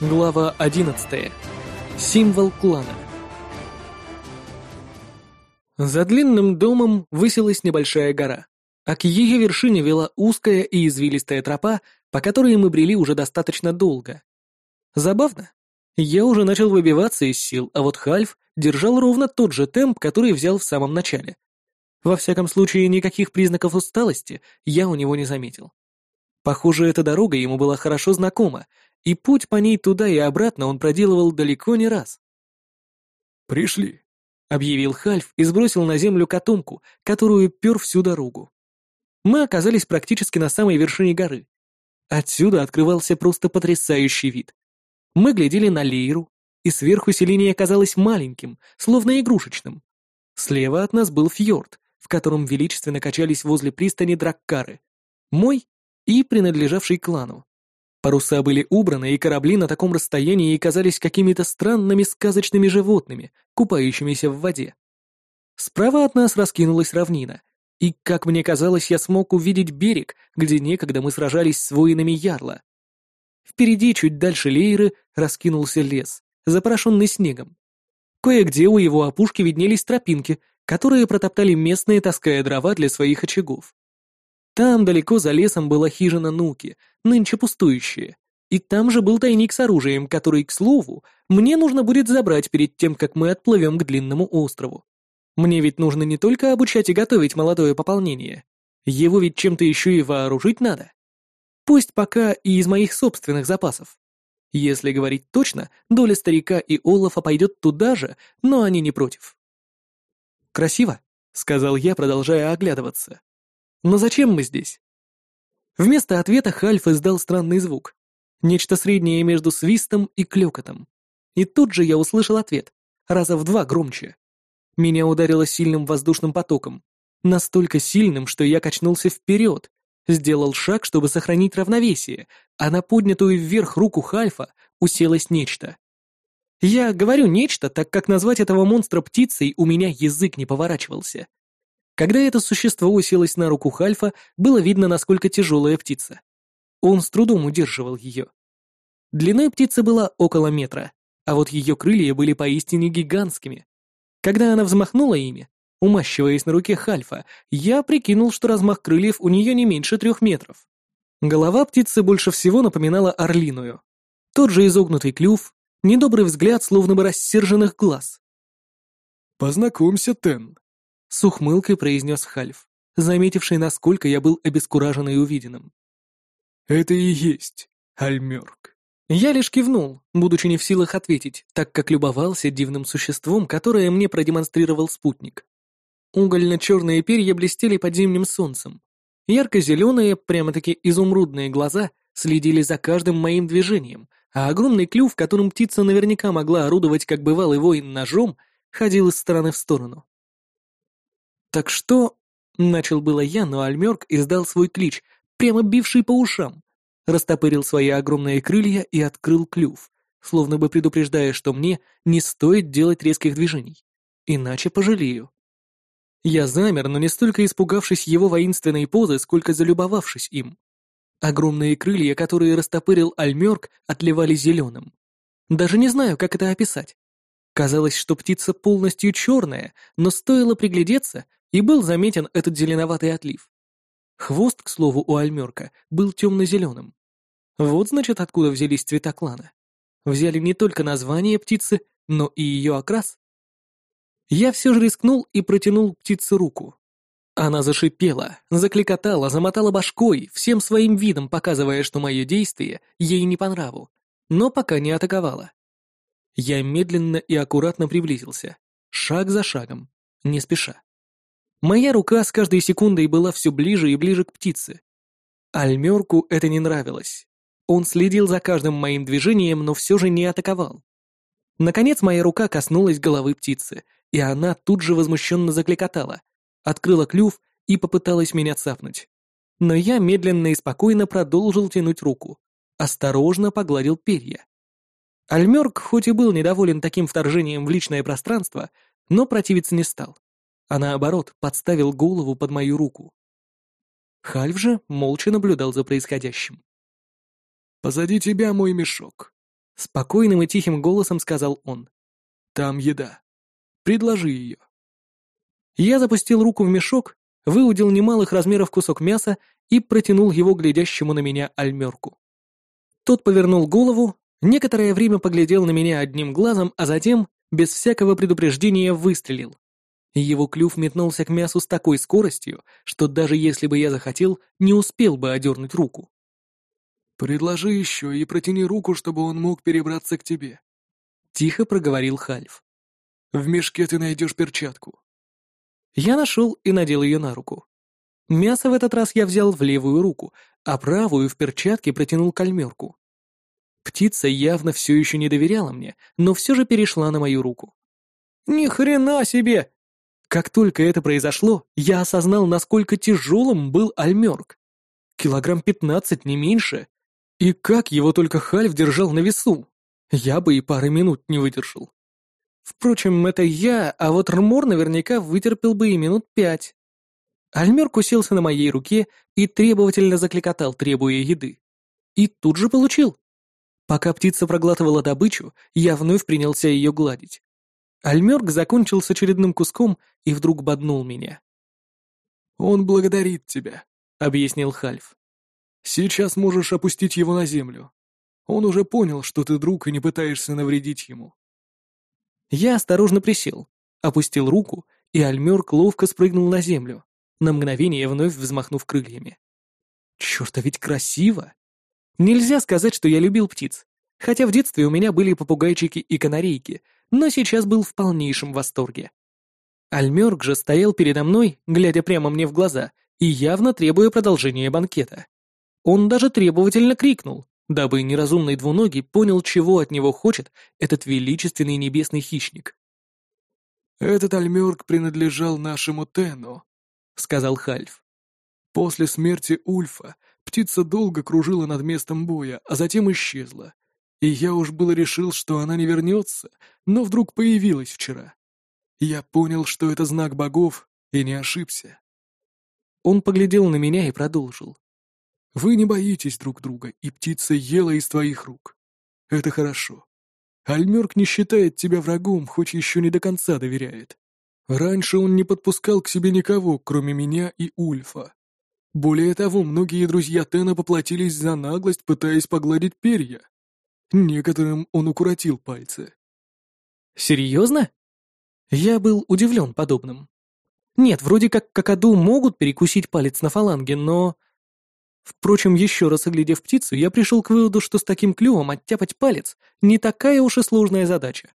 Глава 11. Символ клана. За длинным домом высилась небольшая гора, а к ее вершине вела узкая и извилистая тропа, по которой мы брели уже достаточно долго. Забавно. Я уже начал выбиваться из сил, а вот Хальф держал ровно тот же темп, который взял в самом начале. Во всяком случае, никаких признаков усталости я у него не заметил. Похоже, эта дорога ему была хорошо знакома, и путь по ней туда и обратно он проделывал далеко не раз. «Пришли», — объявил Хальф и сбросил на землю котомку, которую пер всю дорогу. Мы оказались практически на самой вершине горы. Отсюда открывался просто потрясающий вид. Мы глядели на Лейру, и сверху селение казалось маленьким, словно игрушечным. Слева от нас был фьорд, в котором величественно качались возле пристани драккары. Мой и принадлежавший клану. Паруса были убраны, и корабли на таком расстоянии казались какими-то странными сказочными животными, купающимися в воде. Справа от нас раскинулась равнина, и, как мне казалось, я смог увидеть берег, где некогда мы сражались с воинами Ярла. Впереди, чуть дальше Лейры, раскинулся лес, запорошенный снегом. Кое-где у его опушки виднелись тропинки, которые протоптали местные, таская дрова для своих очагов. Там, далеко за лесом, была хижина Нуки, нынче пустующая. И там же был тайник с оружием, который, к слову, мне нужно будет забрать перед тем, как мы отплывем к длинному острову. Мне ведь нужно не только обучать и готовить молодое пополнение. Его ведь чем-то еще и вооружить надо. Пусть пока и из моих собственных запасов. Если говорить точно, доля старика и Олафа пойдет туда же, но они не против. «Красиво», — сказал я, продолжая оглядываться. Но зачем мы здесь? Вместо ответа Хальф издал странный звук. Нечто среднее между свистом и клёкотом. И тут же я услышал ответ, раза в два громче. Меня ударило сильным воздушным потоком. Настолько сильным, что я качнулся вперед, сделал шаг, чтобы сохранить равновесие, а на поднятую вверх руку Хальфа уселось нечто. Я говорю «нечто», так как назвать этого монстра птицей у меня язык не поворачивался. Когда это существо уселось на руку Хальфа, было видно, насколько тяжелая птица. Он с трудом удерживал ее. Длиной птицы была около метра, а вот ее крылья были поистине гигантскими. Когда она взмахнула ими, умащиваясь на руке Хальфа, я прикинул, что размах крыльев у нее не меньше трех метров. Голова птицы больше всего напоминала орлиную. Тот же изогнутый клюв, недобрый взгляд, словно бы рассерженных глаз. «Познакомься, Тен», с ухмылкой произнес Хальф, заметивший, насколько я был обескуражен и увиденным. «Это и есть Альмёрк». Я лишь кивнул, будучи не в силах ответить, так как любовался дивным существом, которое мне продемонстрировал спутник. Угольно-черные перья блестели под зимним солнцем. Ярко-зеленые, прямо-таки изумрудные глаза следили за каждым моим движением, а огромный клюв, которым птица наверняка могла орудовать, как бывалый воин ножом, ходил из стороны в сторону. «Так что...» — начал было я, но Альмёрк издал свой клич, прямо бивший по ушам, растопырил свои огромные крылья и открыл клюв, словно бы предупреждая, что мне не стоит делать резких движений, иначе пожалею. Я замер, но не столько испугавшись его воинственной позы, сколько залюбовавшись им. Огромные крылья, которые растопырил Альмёрк, отливали зеленым. Даже не знаю, как это описать. Казалось, что птица полностью черная, но стоило приглядеться, и был заметен этот зеленоватый отлив. Хвост, к слову, у альмерка был темно-зеленым. Вот, значит, откуда взялись цвета клана. Взяли не только название птицы, но и ее окрас. Я все же рискнул и протянул птице руку. Она зашипела, закликотала, замотала башкой, всем своим видом показывая, что мое действие ей не по нраву, но пока не атаковала. Я медленно и аккуратно приблизился, шаг за шагом, не спеша. Моя рука с каждой секундой была все ближе и ближе к птице. Альмерку это не нравилось. Он следил за каждым моим движением, но все же не атаковал. Наконец моя рука коснулась головы птицы, и она тут же возмущенно закликотала, открыла клюв и попыталась меня цапнуть. Но я медленно и спокойно продолжил тянуть руку, осторожно погладил перья. Альмерк хоть и был недоволен таким вторжением в личное пространство, но противиться не стал а наоборот подставил голову под мою руку. Хальф же молча наблюдал за происходящим. «Позади тебя мой мешок», — Спокойным и тихим голосом сказал он. «Там еда. Предложи ее». Я запустил руку в мешок, выудил немалых размеров кусок мяса и протянул его глядящему на меня альмерку. Тот повернул голову, некоторое время поглядел на меня одним глазом, а затем, без всякого предупреждения, выстрелил. Его клюв метнулся к мясу с такой скоростью, что даже если бы я захотел, не успел бы одернуть руку. «Предложи еще и протяни руку, чтобы он мог перебраться к тебе», — тихо проговорил Хальф. «В мешке ты найдешь перчатку». Я нашел и надел ее на руку. Мясо в этот раз я взял в левую руку, а правую в перчатке протянул кальмерку. Птица явно все еще не доверяла мне, но все же перешла на мою руку. «Ни хрена себе!» Как только это произошло, я осознал, насколько тяжелым был альмерк. Килограмм пятнадцать, не меньше. И как его только Хальф держал на весу? Я бы и пары минут не выдержал. Впрочем, это я, а вот Рмор наверняка вытерпел бы и минут пять. Альмер кусился на моей руке и требовательно закликотал, требуя еды. И тут же получил. Пока птица проглатывала добычу, я вновь принялся ее гладить. Альмерк закончил с очередным куском и вдруг боднул меня. «Он благодарит тебя», — объяснил Хальф. Сейчас можешь опустить его на землю. Он уже понял, что ты друг и не пытаешься навредить ему. Я осторожно присел, опустил руку, и Альмерк ловко спрыгнул на землю, на мгновение вновь взмахнув крыльями. Черт, а ведь красиво! Нельзя сказать, что я любил птиц, хотя в детстве у меня были попугайчики и канарейки, но сейчас был в полнейшем восторге. Альмерк же стоял передо мной, глядя прямо мне в глаза и явно требуя продолжения банкета. Он даже требовательно крикнул, дабы неразумный двуногий понял, чего от него хочет этот величественный небесный хищник. «Этот альмерк принадлежал нашему Тену», — сказал Хальф. «После смерти Ульфа птица долго кружила над местом боя, а затем исчезла. И я уж было решил, что она не вернется, но вдруг появилась вчера. Я понял, что это знак богов, и не ошибся». Он поглядел на меня и продолжил. Вы не боитесь друг друга, и птица ела из твоих рук. Это хорошо. Альмерк не считает тебя врагом, хоть еще не до конца доверяет. Раньше он не подпускал к себе никого, кроме меня и Ульфа. Более того, многие друзья Тена поплатились за наглость, пытаясь погладить перья. Некоторым он укоротил пальцы. Серьезно? Я был удивлен подобным. Нет, вроде как какаду могут перекусить палец на фаланге, но... Впрочем, еще раз оглядев птицу, я пришел к выводу, что с таким клювом оттяпать палец не такая уж и сложная задача.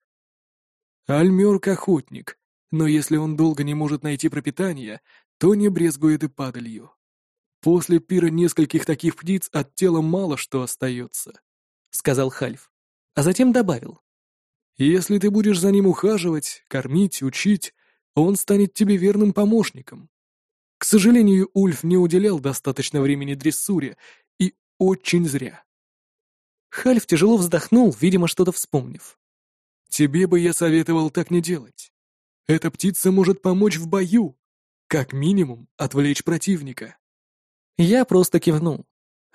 Альмерк — охотник, но если он долго не может найти пропитание, то не брезгует и падалью. После пира нескольких таких птиц от тела мало что остается, — сказал Хальф, а затем добавил. Если ты будешь за ним ухаживать, кормить, учить, он станет тебе верным помощником. К сожалению, Ульф не уделял достаточно времени дрессуре, и очень зря. Хальф тяжело вздохнул, видимо, что-то вспомнив. «Тебе бы я советовал так не делать. Эта птица может помочь в бою, как минимум отвлечь противника». Я просто кивнул.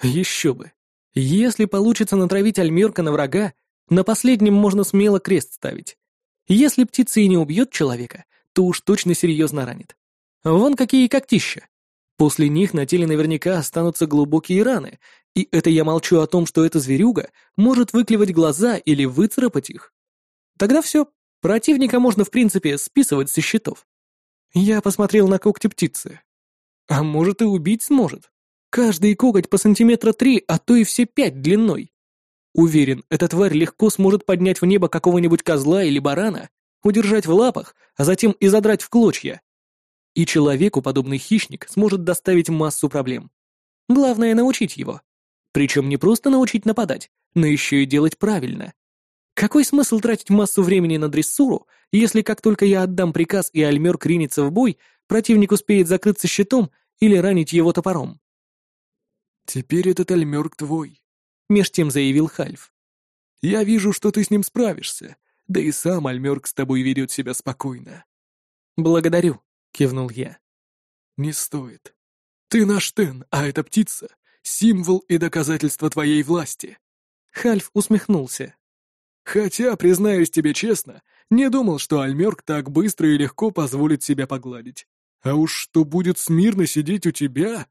Еще бы. Если получится натравить Альмирка на врага, на последнем можно смело крест ставить. Если птица и не убьет человека, то уж точно серьезно ранит. Вон какие когтища. После них на теле наверняка останутся глубокие раны, и это я молчу о том, что эта зверюга может выклевать глаза или выцарапать их. Тогда все, противника можно в принципе списывать со счетов. Я посмотрел на когти птицы. А может и убить сможет. Каждый коготь по сантиметра три, а то и все пять длиной. Уверен, эта тварь легко сможет поднять в небо какого-нибудь козла или барана, удержать в лапах, а затем и задрать в клочья. И человеку подобный хищник сможет доставить массу проблем. Главное — научить его. Причем не просто научить нападать, но еще и делать правильно. Какой смысл тратить массу времени на дрессуру, если как только я отдам приказ и Альмер кринется в бой, противник успеет закрыться щитом или ранить его топором? «Теперь этот Альмерк твой», — меж тем заявил Хальф. «Я вижу, что ты с ним справишься, да и сам Альмерк с тобой ведет себя спокойно». «Благодарю», кивнул я. «Не стоит. Ты наш Тен, а эта птица — символ и доказательство твоей власти». Хальф усмехнулся. Хотя, признаюсь тебе честно, не думал, что Альмерк так быстро и легко позволит себя погладить. А уж что будет смирно сидеть у тебя...»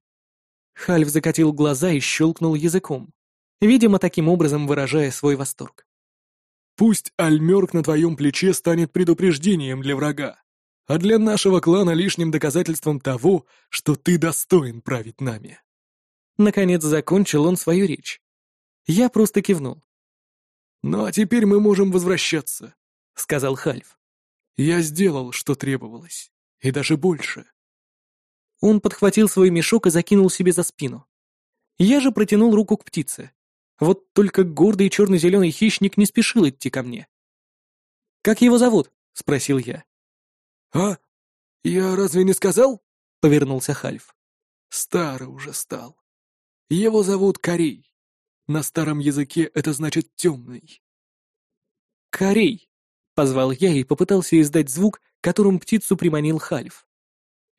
Хальф закатил глаза и щелкнул языком, видимо, таким образом выражая свой восторг. «Пусть Альмерк на твоем плече станет предупреждением для врага, а для нашего клана лишним доказательством того, что ты достоин править нами». Наконец закончил он свою речь. Я просто кивнул. «Ну а теперь мы можем возвращаться», — сказал Хальф. «Я сделал, что требовалось, и даже больше». Он подхватил свой мешок и закинул себе за спину. Я же протянул руку к птице. Вот только гордый черно-зеленый хищник не спешил идти ко мне. «Как его зовут?» — спросил я. «А? Я разве не сказал?» — повернулся Хальф. «Старый уже стал. Его зовут Корей. На старом языке это значит «темный». «Корей!» — позвал я и попытался издать звук, которым птицу приманил Хальф.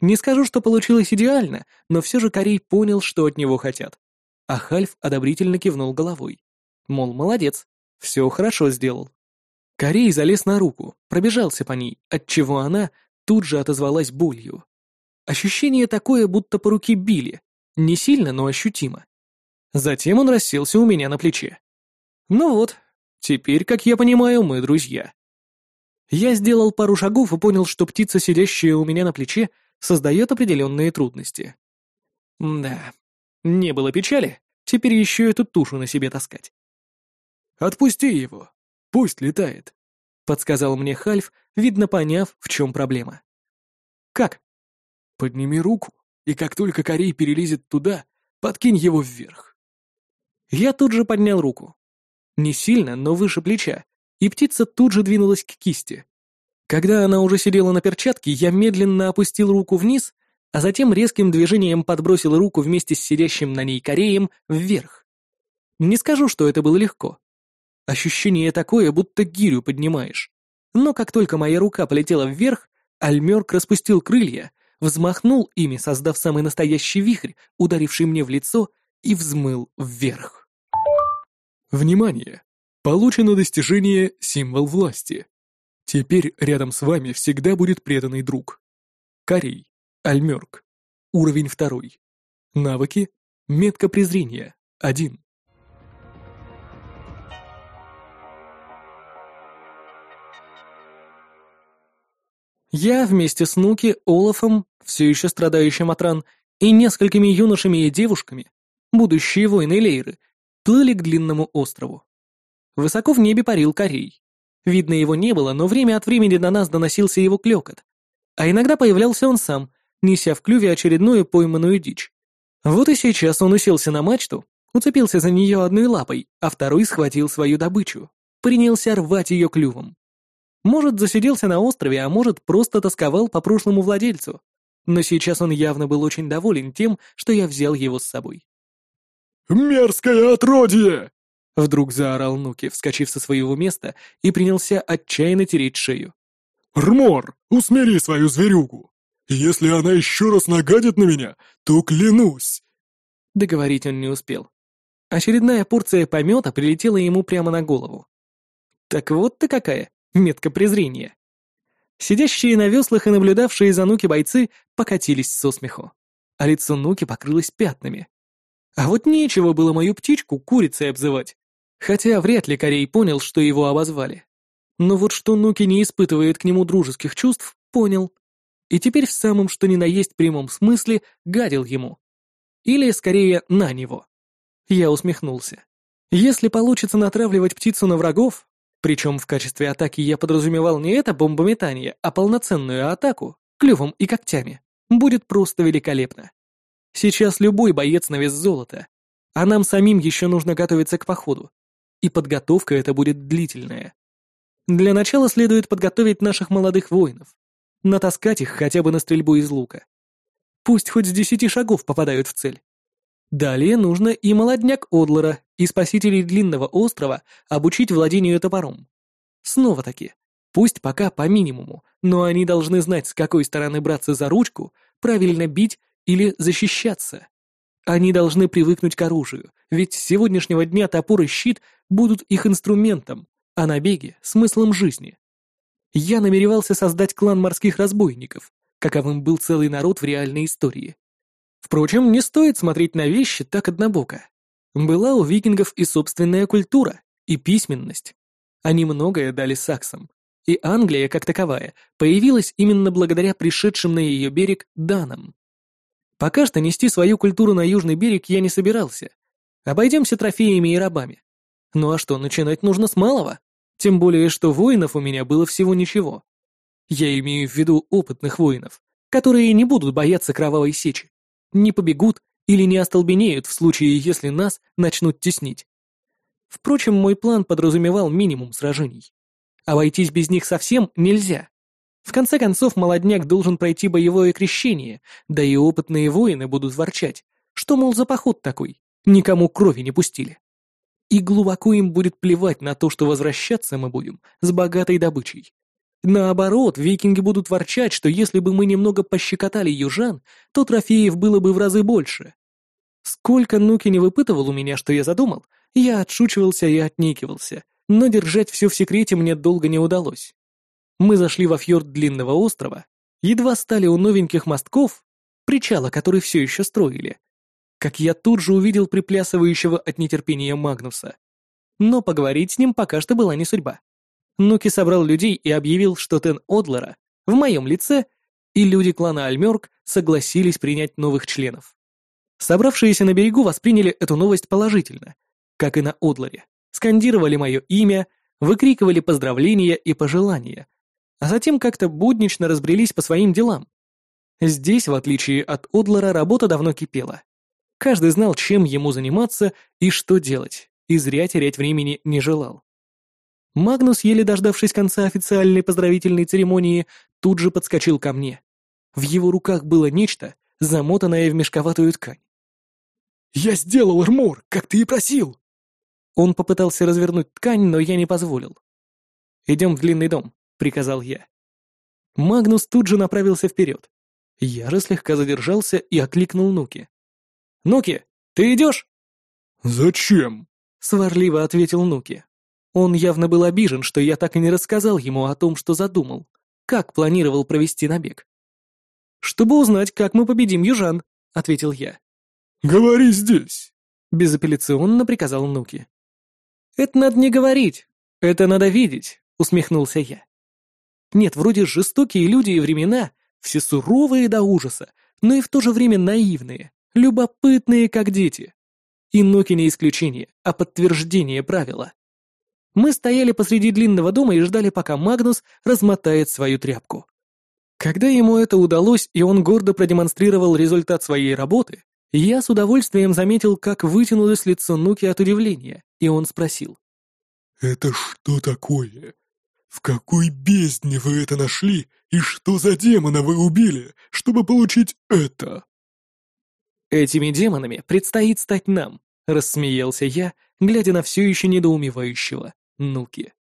Не скажу, что получилось идеально, но все же Корей понял, что от него хотят. А Хальф одобрительно кивнул головой. Мол, молодец, все хорошо сделал. Корей залез на руку, пробежался по ней, отчего она тут же отозвалась болью. Ощущение такое, будто по руке били. Не сильно, но ощутимо. Затем он расселся у меня на плече. Ну вот, теперь, как я понимаю, мы друзья. Я сделал пару шагов и понял, что птица, сидящая у меня на плече, создает определенные трудности. Да, не было печали, теперь еще эту тушу на себе таскать. «Отпусти его, пусть летает», — подсказал мне Хальф, видно поняв, в чем проблема. «Как?» «Подними руку, и как только Корей перелезет туда, подкинь его вверх». Я тут же поднял руку. Не сильно, но выше плеча, и птица тут же двинулась к кисти. Когда она уже сидела на перчатке, я медленно опустил руку вниз, а затем резким движением подбросил руку вместе с сидящим на ней кореем вверх. Не скажу, что это было легко. Ощущение такое, будто гирю поднимаешь. Но как только моя рука полетела вверх, Альмерк распустил крылья, взмахнул ими, создав самый настоящий вихрь, ударивший мне в лицо, и взмыл вверх. Внимание! Получено достижение «Символ власти». Теперь рядом с вами всегда будет преданный друг. Корей. Альмерк. Уровень второй. Навыки. Метка презрения. Один. Я вместе с Нуки, Олафом, все еще страдающим от ран, и несколькими юношами и девушками, будущие воины Лейры, плыли к длинному острову. Высоко в небе парил корей. Видно его не было, но время от времени до нас доносился его клёкот. А иногда появлялся он сам, неся в клюве очередную пойманную дичь. Вот и сейчас он уселся на мачту, уцепился за нее одной лапой, а второй схватил свою добычу, принялся рвать ее клювом. Может, засиделся на острове, а может, просто тосковал по прошлому владельцу. Но сейчас он явно был очень доволен тем, что я взял его с собой. «Мерзкое отродье!» Вдруг заорал Нуки, вскочив со своего места и принялся отчаянно тереть шею. «Рмор, усмири свою зверюгу! Если она еще раз нагадит на меня, то клянусь!» Договорить он не успел. Очередная порция помета прилетела ему прямо на голову. Так вот ты какая, метка презрения. Сидящие на веслах и наблюдавшие за Нуки бойцы покатились со смеху, а лицо Нуки покрылось пятнами. А вот нечего было мою птичку курицей обзывать. Хотя вряд ли Корей понял, что его обозвали. Но вот что Нуки не испытывает к нему дружеских чувств, понял. И теперь в самом что ни на есть прямом смысле гадил ему. Или, скорее, на него. Я усмехнулся. Если получится натравливать птицу на врагов, причем в качестве атаки я подразумевал не это бомбометание, а полноценную атаку, клювом и когтями, будет просто великолепно. Сейчас любой боец на вес золота, а нам самим еще нужно готовиться к походу. И подготовка эта будет длительная. Для начала следует подготовить наших молодых воинов, натаскать их хотя бы на стрельбу из лука. Пусть хоть с десяти шагов попадают в цель. Далее нужно и молодняк Одлера, и спасителей Длинного острова обучить владению топором. Снова-таки, пусть пока по минимуму, но они должны знать, с какой стороны браться за ручку, правильно бить или защищаться. Они должны привыкнуть к оружию, ведь с сегодняшнего дня топор и щит будут их инструментом, а набеги — смыслом жизни. Я намеревался создать клан морских разбойников, каковым был целый народ в реальной истории. Впрочем, не стоит смотреть на вещи так однобоко. Была у викингов и собственная культура, и письменность. Они многое дали саксам, и Англия, как таковая, появилась именно благодаря пришедшим на ее берег данам. Пока что нести свою культуру на южный берег я не собирался. Обойдемся трофеями и рабами. Ну а что, начинать нужно с малого? Тем более, что воинов у меня было всего ничего. Я имею в виду опытных воинов, которые не будут бояться кровавой сечи, не побегут или не остолбенеют в случае, если нас начнут теснить. Впрочем, мой план подразумевал минимум сражений. Обойтись без них совсем нельзя. В конце концов, молодняк должен пройти боевое крещение, да и опытные воины будут ворчать, что, мол, за поход такой, никому крови не пустили. И глубоко им будет плевать на то, что возвращаться мы будем с богатой добычей. Наоборот, викинги будут ворчать, что если бы мы немного пощекотали южан, то трофеев было бы в разы больше. Сколько Нуки не выпытывал у меня, что я задумал, я отшучивался и отнекивался, но держать все в секрете мне долго не удалось. Мы зашли во фьорд длинного острова, едва стали у новеньких мостков, причала, который все еще строили, как я тут же увидел приплясывающего от нетерпения Магнуса. Но поговорить с ним пока что была не судьба. Нуки собрал людей и объявил, что Тен Одлера в моем лице и люди клана Альмерк согласились принять новых членов. Собравшиеся на берегу восприняли эту новость положительно, как и на Одлере скандировали мое имя, выкрикивали поздравления и пожелания, а затем как-то буднично разбрелись по своим делам. Здесь, в отличие от Одлера, работа давно кипела. Каждый знал, чем ему заниматься и что делать, и зря терять времени не желал. Магнус, еле дождавшись конца официальной поздравительной церемонии, тут же подскочил ко мне. В его руках было нечто, замотанное в мешковатую ткань. «Я сделал, Эрмор, как ты и просил!» Он попытался развернуть ткань, но я не позволил. «Идем в длинный дом», — приказал я. Магнус тут же направился вперед. Я же слегка задержался и окликнул Нуки. «Нуки, ты идешь?» «Зачем?» — сварливо ответил Нуки. Он явно был обижен, что я так и не рассказал ему о том, что задумал, как планировал провести набег. «Чтобы узнать, как мы победим южан», — ответил я. «Говори здесь», — безапелляционно приказал Нуки. «Это надо не говорить, это надо видеть», — усмехнулся я. Нет, вроде жестокие люди и времена, все суровые до ужаса, но и в то же время наивные, любопытные, как дети. И Ноки не исключение, а подтверждение правила. Мы стояли посреди длинного дома и ждали, пока Магнус размотает свою тряпку. Когда ему это удалось, и он гордо продемонстрировал результат своей работы, я с удовольствием заметил, как вытянулось лицо Нуки от удивления, и он спросил. «Это что такое? В какой бездне вы это нашли, и что за демона вы убили, чтобы получить это?» «Этими демонами предстоит стать нам», — рассмеялся я, глядя на все еще недоумевающего Нуки.